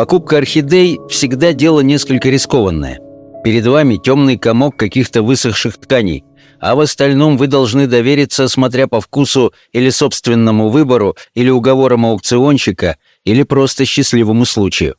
Покупка орхидей всегда дело несколько рискованное. Перед вами темный комок каких-то высохших тканей, а в остальном вы должны довериться, смотря по вкусу или собственному выбору, или уговорам аукционщика, или просто счастливому случаю.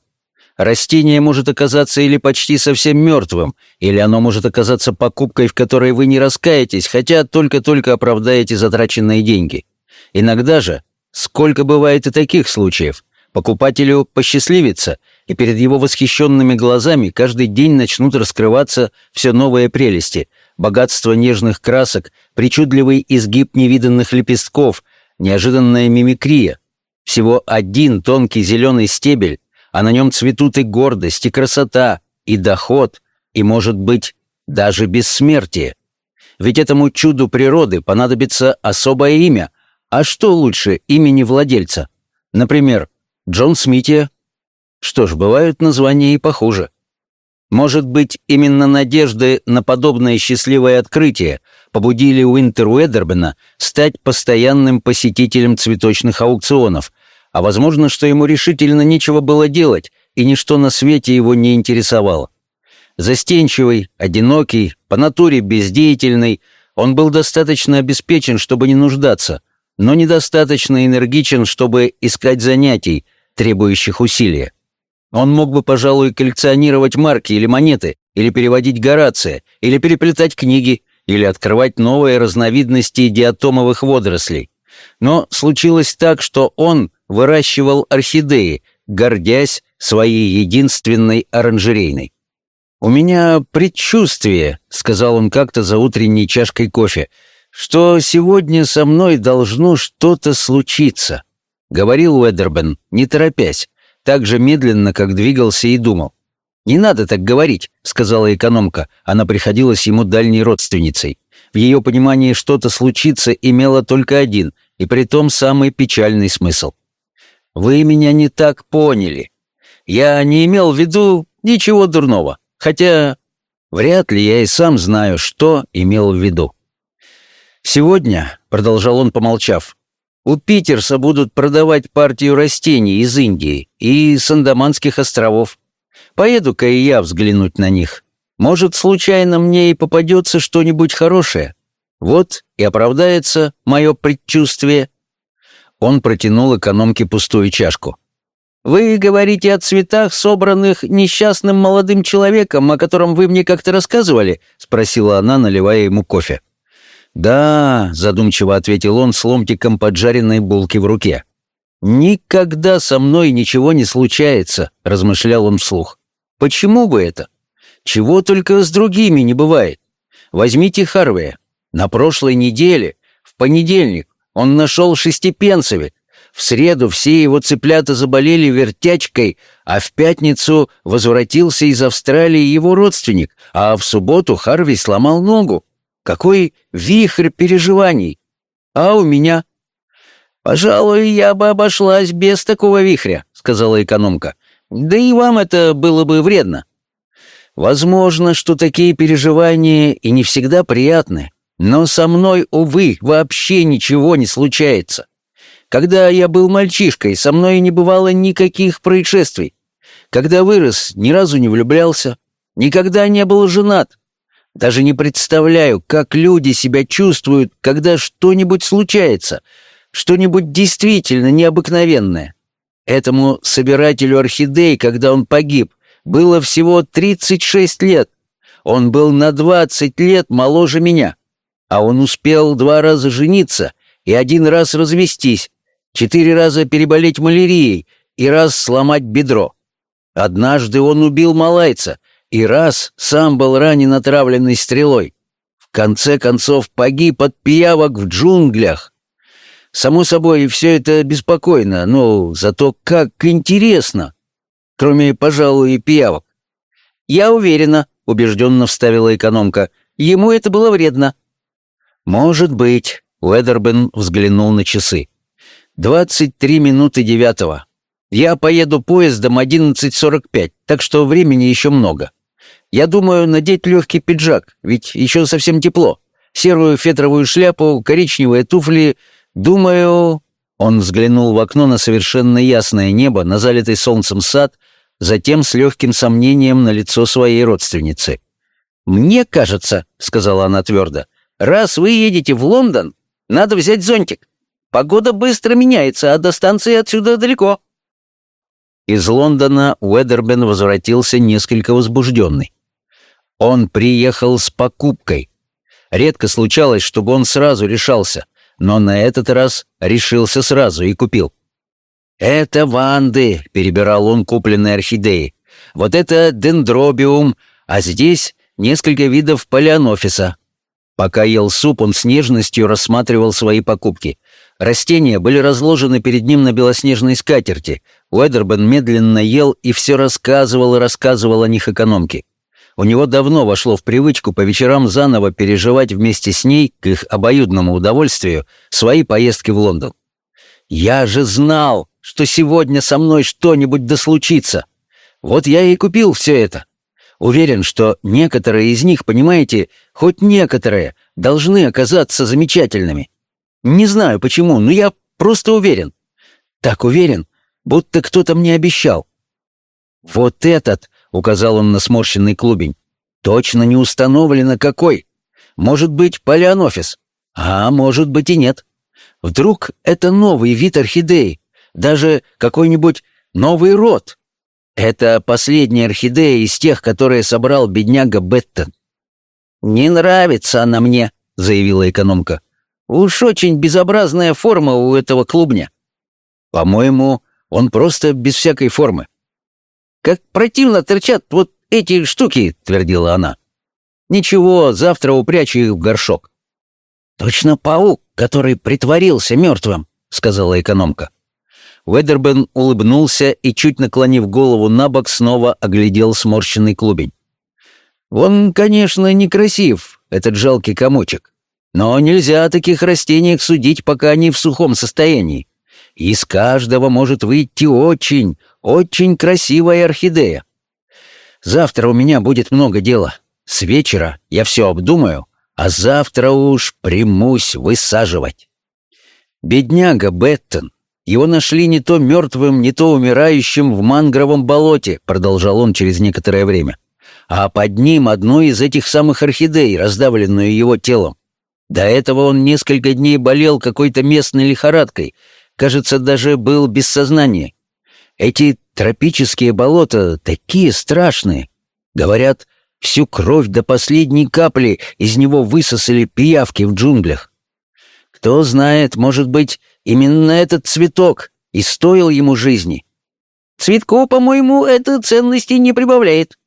Растение может оказаться или почти совсем мертвым, или оно может оказаться покупкой, в которой вы не раскаетесь, хотя только-только оправдаете затраченные деньги. Иногда же, сколько бывает и таких случаев, покупателю посчастливится, и перед его восхищенными глазами каждый день начнут раскрываться все новые прелести, богатство нежных красок, причудливый изгиб невиданных лепестков, неожиданная мимикрия. Всего один тонкий зеленый стебель, а на нем цветут и гордость, и красота, и доход, и, может быть, даже бессмертие. Ведь этому чуду природы понадобится особое имя. А что лучше имени владельца? Например, Джон Смития. Что ж, бывают названия и похуже. Может быть, именно надежды на подобное счастливое открытие побудили Уинтер Уэдербена стать постоянным посетителем цветочных аукционов, а возможно, что ему решительно нечего было делать, и ничто на свете его не интересовало. Застенчивый, одинокий, по натуре бездеятельный, он был достаточно обеспечен, чтобы не нуждаться, но недостаточно энергичен, чтобы искать занятий, требующих усилия. Он мог бы, пожалуй, коллекционировать марки или монеты, или переводить Горация, или переплетать книги, или открывать новые разновидности диатомовых водорослей. Но случилось так, что он выращивал орхидеи, гордясь своей единственной оранжерейной. «У меня предчувствие», — сказал он как-то за утренней чашкой кофе, «что сегодня со мной должно что-то случиться», — говорил Уэдербен, не торопясь, так же медленно, как двигался и думал. «Не надо так говорить», — сказала экономка, она приходилась ему дальней родственницей. В ее понимании что-то случится имело только один, и при том самый печальный смысл. «Вы меня не так поняли. Я не имел в виду ничего дурного, хотя вряд ли я и сам знаю, что имел в виду». «Сегодня», — продолжал он, помолчав, «у Питерса будут продавать партию растений из Индии и с островов. Поеду-ка и я взглянуть на них. Может, случайно мне и попадется что-нибудь хорошее». Вот и оправдается мое предчувствие. Он протянул экономке пустую чашку. «Вы говорите о цветах, собранных несчастным молодым человеком, о котором вы мне как-то рассказывали?» — спросила она, наливая ему кофе. «Да», — задумчиво ответил он с ломтиком поджаренной булки в руке. «Никогда со мной ничего не случается», — размышлял он вслух. «Почему бы это? Чего только с другими не бывает. Возьмите Харвея. На прошлой неделе, в понедельник, он нашел шестипенцевик. В среду все его цыплята заболели вертячкой, а в пятницу возвратился из Австралии его родственник, а в субботу Харви сломал ногу. Какой вихрь переживаний! А у меня? «Пожалуй, я бы обошлась без такого вихря», — сказала экономка. «Да и вам это было бы вредно». «Возможно, что такие переживания и не всегда приятны, но со мной, увы, вообще ничего не случается. Когда я был мальчишкой, со мной не бывало никаких происшествий. Когда вырос, ни разу не влюблялся, никогда не был женат. Даже не представляю, как люди себя чувствуют, когда что-нибудь случается, что-нибудь действительно необыкновенное. Этому собирателю орхидей, когда он погиб, было всего 36 лет. Он был на 20 лет моложе меня а он успел два раза жениться и один раз развестись, четыре раза переболеть малярией и раз сломать бедро. Однажды он убил малайца и раз сам был ранен отравленной стрелой. В конце концов погиб от пиявок в джунглях. Само собой, все это беспокойно, но зато как интересно. Кроме, пожалуй, пиявок. «Я уверена», — убежденно вставила экономка, — «ему это было вредно». «Может быть», — Уэдербен взглянул на часы. «Двадцать три минуты девятого. Я поеду поездом 11.45, так что времени еще много. Я думаю надеть легкий пиджак, ведь еще совсем тепло. Серую фетровую шляпу, коричневые туфли. Думаю...» Он взглянул в окно на совершенно ясное небо, на залитый солнцем сад. затем с легким сомнением на лицо своей родственницы. «Мне кажется», — сказала она твердо, — «раз вы едете в Лондон, надо взять зонтик. Погода быстро меняется, а до станции отсюда далеко». Из Лондона Уэдербен возвратился несколько возбужденный. Он приехал с покупкой. Редко случалось, чтобы он сразу решался, но на этот раз решился сразу и купил. «Это ванды», — перебирал он купленные орхидеи. «Вот это дендробиум, а здесь несколько видов палеонофиса». Пока ел суп, он с нежностью рассматривал свои покупки. Растения были разложены перед ним на белоснежной скатерти. Уэдербен медленно ел и все рассказывал и рассказывал о них экономке. У него давно вошло в привычку по вечерам заново переживать вместе с ней, к их обоюдному удовольствию, свои поездки в Лондон. «Я же знал!» что сегодня со мной что-нибудь да случится. Вот я и купил все это. Уверен, что некоторые из них, понимаете, хоть некоторые, должны оказаться замечательными. Не знаю почему, но я просто уверен. Так уверен, будто кто-то мне обещал. Вот этот, — указал он на сморщенный клубень, — точно не установлено какой. Может быть, полианофис, а может быть и нет. Вдруг это новый вид орхидеи, даже какой-нибудь новый род. Это последняя орхидея из тех, которые собрал бедняга Беттон. «Не нравится она мне», — заявила экономка. «Уж очень безобразная форма у этого клубня». «По-моему, он просто без всякой формы». «Как противно торчат вот эти штуки», — твердила она. «Ничего, завтра упрячу их в горшок». «Точно паук, который притворился мертвым», — сказала экономка. Уэдербен улыбнулся и, чуть наклонив голову на бок, снова оглядел сморщенный клубень. «Он, конечно, некрасив, этот жалкий комочек. Но нельзя о таких растениях судить, пока они в сухом состоянии. Из каждого может выйти очень, очень красивая орхидея. Завтра у меня будет много дела. С вечера я все обдумаю, а завтра уж примусь высаживать». Бедняга Беттон, его нашли не то мертвым, не то умирающим в мангровом болоте, продолжал он через некоторое время. А под ним одну из этих самых орхидей, раздавленную его телом. До этого он несколько дней болел какой-то местной лихорадкой, кажется, даже был без сознания. Эти тропические болота такие страшные. Говорят, всю кровь до последней капли из него высосали пиявки в джунглях. Кто знает, может быть, Именно этот цветок и стоил ему жизни. Цветку, по-моему, это ценности не прибавляет.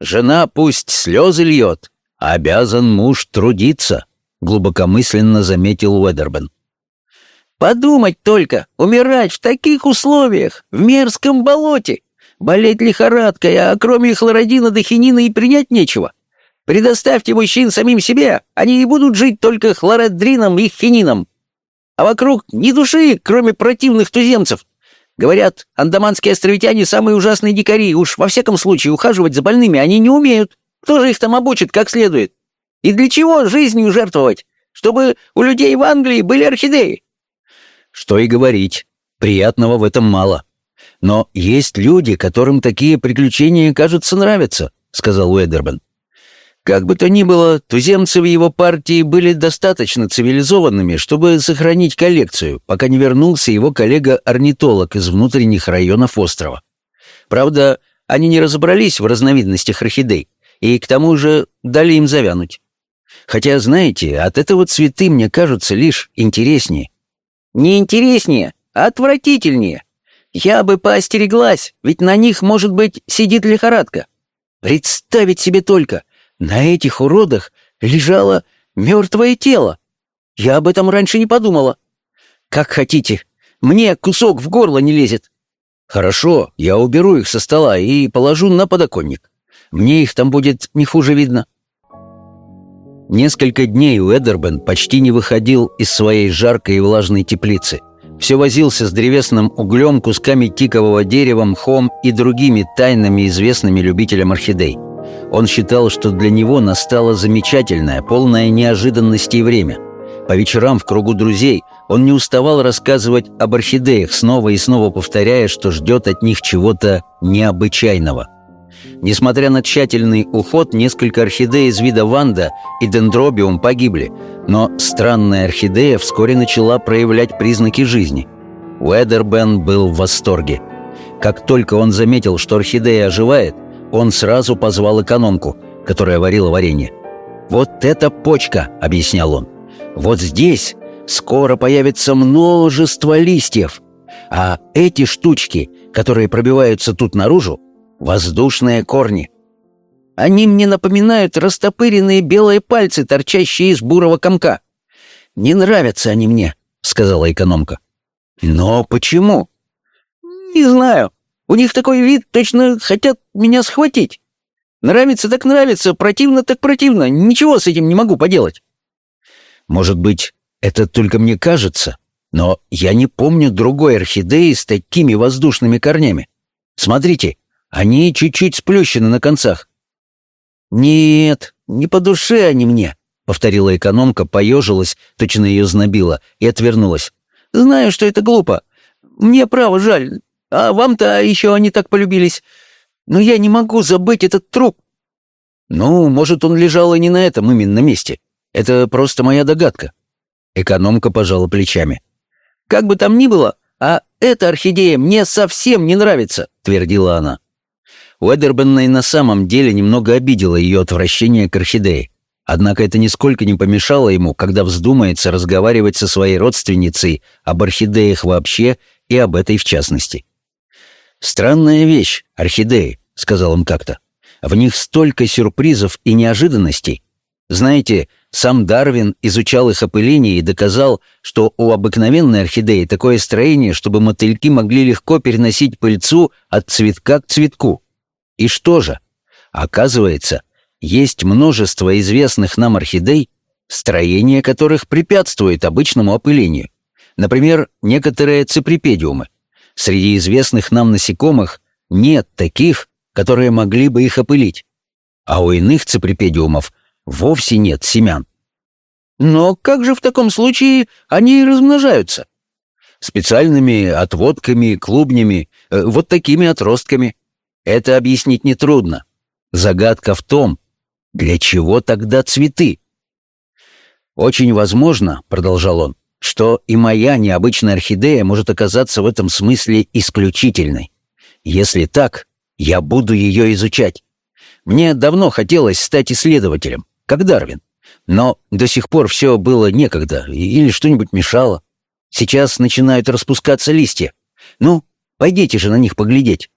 Жена пусть слезы льет, а обязан муж трудиться, глубокомысленно заметил Уэдербен. Подумать только, умирать в таких условиях, в мерзком болоте, болеть лихорадкой, а кроме хлородина до хинина и принять нечего. Предоставьте мужчин самим себе, они и будут жить только хлородрином и хинином а вокруг ни души, кроме противных туземцев. Говорят, андаманские островитяне самые ужасные дикари, уж во всяком случае ухаживать за больными они не умеют. Кто же их там обучит как следует? И для чего жизнью жертвовать? Чтобы у людей в Англии были орхидеи. Что и говорить, приятного в этом мало. Но есть люди, которым такие приключения, кажется, нравятся, сказал Уэдербен. Как бы то ни было, туземцы в его партии были достаточно цивилизованными, чтобы сохранить коллекцию, пока не вернулся его коллега-орнитолог из внутренних районов острова. Правда, они не разобрались в разновидностях орхидей, и к тому же дали им завянуть. Хотя, знаете, от этого цветы мне кажутся лишь интереснее. Не интереснее, а отвратительнее. Я бы поостереглась, ведь на них, может быть, сидит лихорадка. Представить себе только — на этих уродах лежало мертвое тело. Я об этом раньше не подумала. Как хотите. Мне кусок в горло не лезет. Хорошо, я уберу их со стола и положу на подоконник. Мне их там будет не хуже видно. Несколько дней Уэдербен почти не выходил из своей жаркой и влажной теплицы. Все возился с древесным углем, кусками тикового дерева, мхом и другими тайнами, известными любителям орхидей. Он считал, что для него настало замечательное, полное неожиданностей время. По вечерам в кругу друзей он не уставал рассказывать об орхидеях, снова и снова повторяя, что ждет от них чего-то необычайного. Несмотря на тщательный уход, несколько орхидей из вида ванда и дендробиум погибли, но странная орхидея вскоре начала проявлять признаки жизни. Уэдербен был в восторге. Как только он заметил, что орхидея оживает, он сразу позвал экономку, которая варила варенье. «Вот это почка!» — объяснял он. «Вот здесь скоро появится множество листьев, а эти штучки, которые пробиваются тут наружу, — воздушные корни. Они мне напоминают растопыренные белые пальцы, торчащие из бурого комка. Не нравятся они мне», — сказала экономка. «Но почему?» «Не знаю. У них такой вид, точно хотят меня схватить. Нравится так нравится, противно так противно. Ничего с этим не могу поделать. Может быть, это только мне кажется, но я не помню другой орхидеи с такими воздушными корнями. Смотрите, они чуть-чуть сплющены на концах. «Нет, не по душе они мне», — повторила экономка, поежилась, точно ее знобила, и отвернулась. «Знаю, что это глупо. Мне право жаль. А вам-то еще они так полюбились. Но я не могу забыть этот труп. Ну, может, он лежал и не на этом именно месте. Это просто моя догадка. Экономка пожала плечами. Как бы там ни было, а эта орхидея мне совсем не нравится, твердила она. Уэдербенна и на самом деле немного обидела ее отвращение к орхидее. Однако это нисколько не помешало ему, когда вздумается разговаривать со своей родственницей об орхидеях вообще и об этой в частности. «Странная вещь, орхидеи», — сказал он как-то. «В них столько сюрпризов и неожиданностей. Знаете, сам Дарвин изучал их опыление и доказал, что у обыкновенной орхидеи такое строение, чтобы мотыльки могли легко переносить пыльцу от цветка к цветку. И что же? Оказывается, есть множество известных нам орхидей, строение которых препятствует обычному опылению. Например, некоторые циприпедиумы. Среди известных нам насекомых нет таких, которые могли бы их опылить. А у иных циприпедиумов вовсе нет семян. Но как же в таком случае они размножаются? Специальными отводками, клубнями, э, вот такими отростками. Это объяснить нетрудно. Загадка в том, для чего тогда цветы? Очень возможно, продолжал он, что и моя необычная орхидея может оказаться в этом смысле исключительной. Если так, я буду ее изучать. Мне давно хотелось стать исследователем, как Дарвин. Но до сих пор все было некогда, или что-нибудь мешало. Сейчас начинают распускаться листья. Ну, пойдите же на них поглядеть.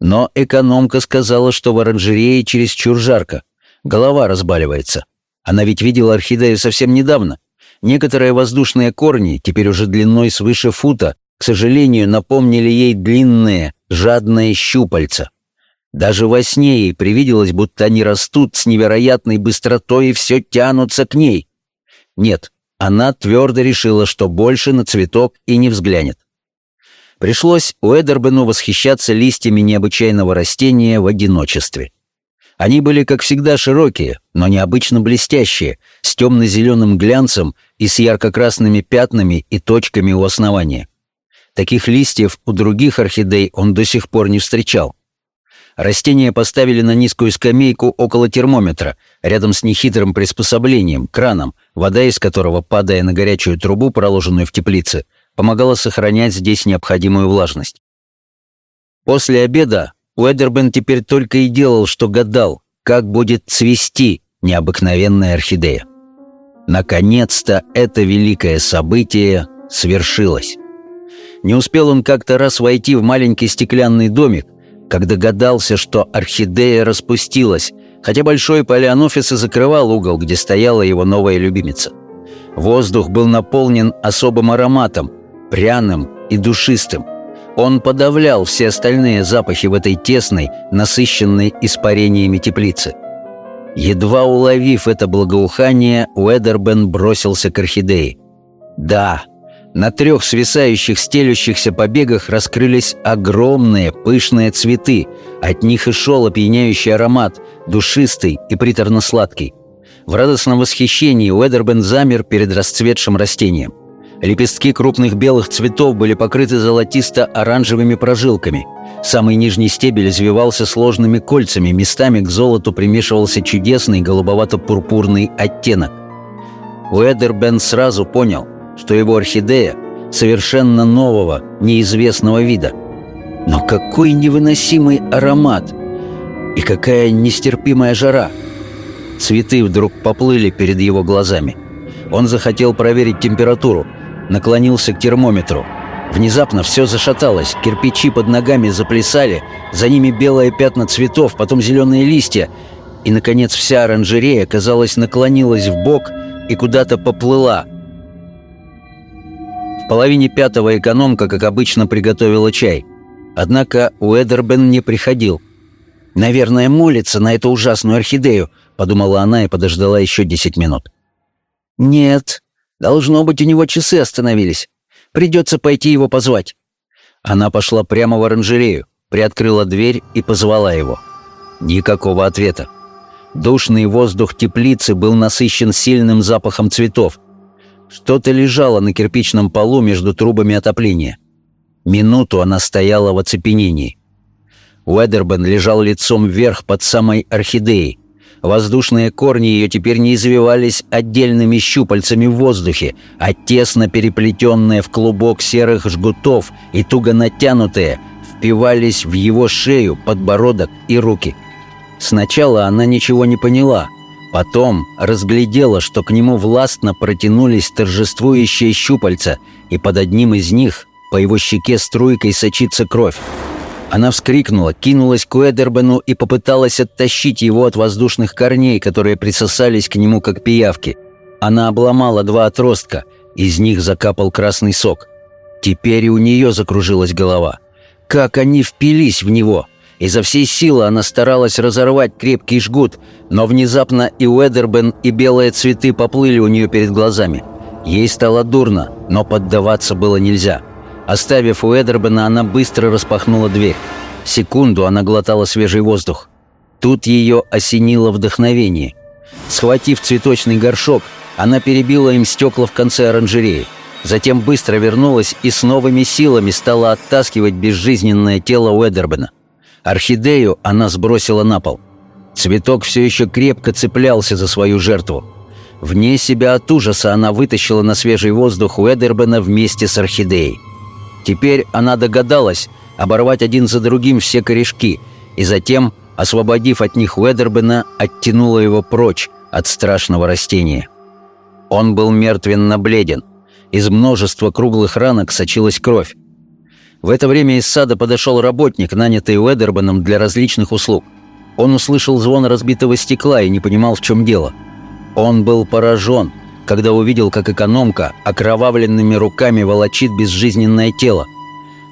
Но экономка сказала, что в оранжерее чересчур жарко. Голова разбаливается. Она ведь видела орхидею совсем недавно. Некоторые воздушные корни, теперь уже длиной свыше фута, к сожалению, напомнили ей длинные, жадные щупальца. Даже во сне ей привиделось, будто они растут с невероятной быстротой и все тянутся к ней. Нет, она твердо решила, что больше на цветок и не взглянет. Пришлось Уэдербену восхищаться листьями необычайного растения в одиночестве. Они были, как всегда, широкие, но необычно блестящие, с темно-зеленым глянцем и с ярко-красными пятнами и точками у основания. Таких листьев у других орхидей он до сих пор не встречал. Растения поставили на низкую скамейку около термометра, рядом с нехитрым приспособлением, краном, вода из которого, падая на горячую трубу, проложенную в теплице, помогала сохранять здесь необходимую влажность. После обеда Уэдербен теперь только и делал, что гадал, как будет цвести необыкновенная орхидея. Наконец-то это великое событие свершилось. Не успел он как-то раз войти в маленький стеклянный домик, как догадался, что орхидея распустилась, хотя большой палеонофис и закрывал угол, где стояла его новая любимица. Воздух был наполнен особым ароматом, пряным и душистым – он подавлял все остальные запахи в этой тесной, насыщенной испарениями теплице. Едва уловив это благоухание, Уэдербен бросился к орхидее. Да, на трех свисающих стелющихся побегах раскрылись огромные пышные цветы. От них и шел опьяняющий аромат, душистый и приторно-сладкий. В радостном восхищении Уэдербен замер перед расцветшим растением. Лепестки крупных белых цветов были покрыты золотисто-оранжевыми прожилками. Самый нижний стебель извивался сложными кольцами, местами к золоту примешивался чудесный голубовато-пурпурный оттенок. Уэдербен сразу понял, что его орхидея совершенно нового, неизвестного вида. Но какой невыносимый аромат! И какая нестерпимая жара! Цветы вдруг поплыли перед его глазами. Он захотел проверить температуру, наклонился к термометру. Внезапно все зашаталось, кирпичи под ногами заплясали, за ними белые пятна цветов, потом зеленые листья, и, наконец, вся оранжерея, казалось, наклонилась в бок и куда-то поплыла. В половине пятого экономка, как обычно, приготовила чай. Однако Уэдербен не приходил. «Наверное, молится на эту ужасную орхидею», — подумала она и подождала еще десять минут. «Нет, должно быть, у него часы остановились. Придется пойти его позвать». Она пошла прямо в оранжерею, приоткрыла дверь и позвала его. Никакого ответа. Душный воздух теплицы был насыщен сильным запахом цветов. Что-то лежало на кирпичном полу между трубами отопления. Минуту она стояла в оцепенении. Уэдербен лежал лицом вверх под самой орхидеей. Воздушные корни ее теперь не извивались отдельными щупальцами в воздухе, а тесно переплетенные в клубок серых жгутов и туго натянутые впивались в его шею, подбородок и руки. Сначала она ничего не поняла, потом разглядела, что к нему властно протянулись торжествующие щупальца, и под одним из них по его щеке струйкой сочится кровь. Она вскрикнула, кинулась к Уэдербену и попыталась оттащить его от воздушных корней, которые присосались к нему как пиявки. Она обломала два отростка, из них закапал красный сок. Теперь у нее закружилась голова. Как они впились в него! Изо всей силы она старалась разорвать крепкий жгут, но внезапно и Уэдербен, и белые цветы поплыли у нее перед глазами. Ей стало дурно, но поддаваться было нельзя. Оставив Уэдербена, она быстро распахнула дверь. Секунду она глотала свежий воздух. Тут ее осенило вдохновение. Схватив цветочный горшок, она перебила им стекла в конце оранжереи. Затем быстро вернулась и с новыми силами стала оттаскивать безжизненное тело Уэдербена. Орхидею она сбросила на пол. Цветок все еще крепко цеплялся за свою жертву. Вне себя от ужаса она вытащила на свежий воздух Уэдербена вместе с орхидеей. Теперь она догадалась оборвать один за другим все корешки, и затем, освободив от них Уэдербена, оттянула его прочь от страшного растения. Он был мертвенно бледен. Из множества круглых ранок сочилась кровь. В это время из сада подошел работник, нанятый Уэдербеном для различных услуг. Он услышал звон разбитого стекла и не понимал, в чем дело. Он был поражен – когда увидел, как экономка окровавленными руками волочит безжизненное тело.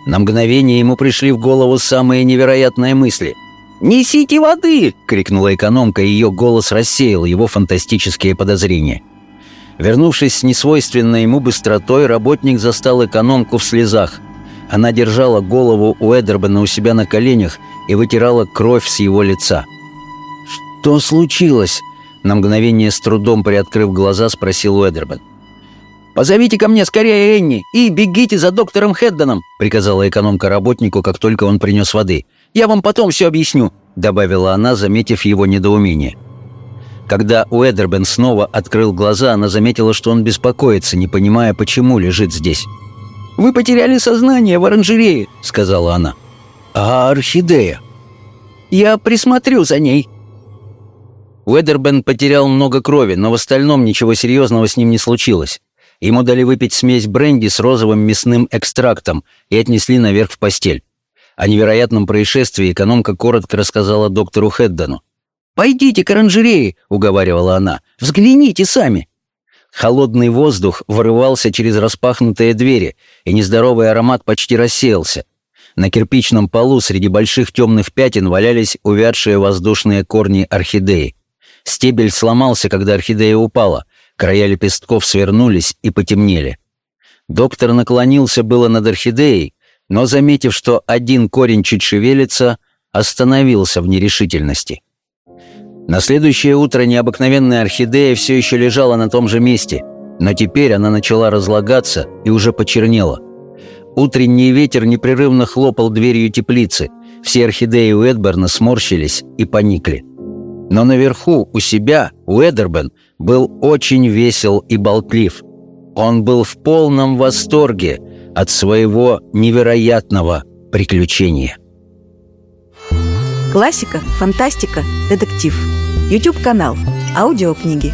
На мгновение ему пришли в голову самые невероятные мысли. «Несите воды!» — крикнула экономка, и ее голос рассеял его фантастические подозрения. Вернувшись с несвойственной ему быстротой, работник застал экономку в слезах. Она держала голову у Эдербена у себя на коленях и вытирала кровь с его лица. «Что случилось?» На мгновение с трудом приоткрыв глаза, спросил Уэдербен. «Позовите ко мне скорее Энни и бегите за доктором Хеддоном», приказала экономка работнику, как только он принес воды. «Я вам потом все объясню», добавила она, заметив его недоумение. Когда Уэдербен снова открыл глаза, она заметила, что он беспокоится, не понимая, почему лежит здесь. «Вы потеряли сознание в оранжерее», — сказала она. «А орхидея?» «Я присмотрю за ней», Уэдербен потерял много крови, но в остальном ничего серьезного с ним не случилось. Ему дали выпить смесь бренди с розовым мясным экстрактом и отнесли наверх в постель. О невероятном происшествии экономка коротко рассказала доктору Хеддону. «Пойдите к оранжерее», — уговаривала она. «Взгляните сами». Холодный воздух вырывался через распахнутые двери, и нездоровый аромат почти рассеялся. На кирпичном полу среди больших темных пятен валялись увядшие воздушные корни орхидеи. Стебель сломался, когда орхидея упала. Края лепестков свернулись и потемнели. Доктор наклонился было над орхидеей, но, заметив, что один корень чуть шевелится, остановился в нерешительности. На следующее утро необыкновенная орхидея все еще лежала на том же месте, но теперь она начала разлагаться и уже почернела. Утренний ветер непрерывно хлопал дверью теплицы. Все орхидеи у Эдберна сморщились и поникли. Но наверху, у себя, у Эдербен, был очень весел и болтлив. Он был в полном восторге от своего невероятного приключения. Классика, фантастика, детектив. YouTube канал. Аудиокниги.